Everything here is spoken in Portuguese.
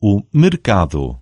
o mercado.